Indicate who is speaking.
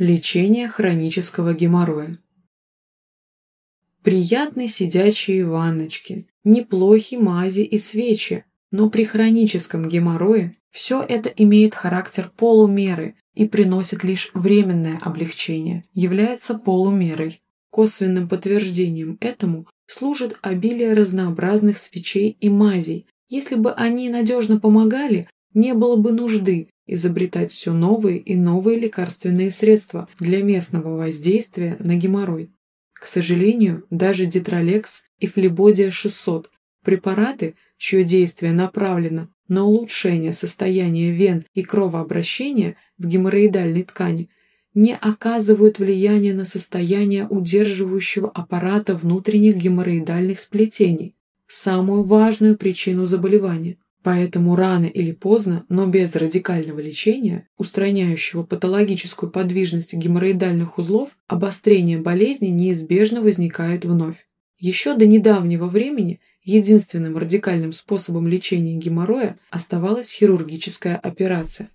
Speaker 1: Лечение хронического геморроя. Приятны сидячие ванночки, неплохи мази и свечи, но при хроническом геморрое все это имеет характер полумеры и приносит лишь временное облегчение, является полумерой. Косвенным подтверждением этому служит обилие разнообразных свечей и мазей. Если бы они надежно помогали, не было бы нужды изобретать все новые и новые лекарственные средства для местного воздействия на геморрой. К сожалению, даже Дитролекс и Флебодия 600 – препараты, чье действие направлено на улучшение состояния вен и кровообращения в геморроидальной ткани, не оказывают влияния на состояние удерживающего аппарата внутренних геморроидальных сплетений, самую важную причину заболевания – Поэтому рано или поздно, но без радикального лечения, устраняющего патологическую подвижность геморроидальных узлов, обострение болезни неизбежно возникает вновь. Еще до недавнего времени единственным радикальным способом лечения геморроя оставалась хирургическая операция.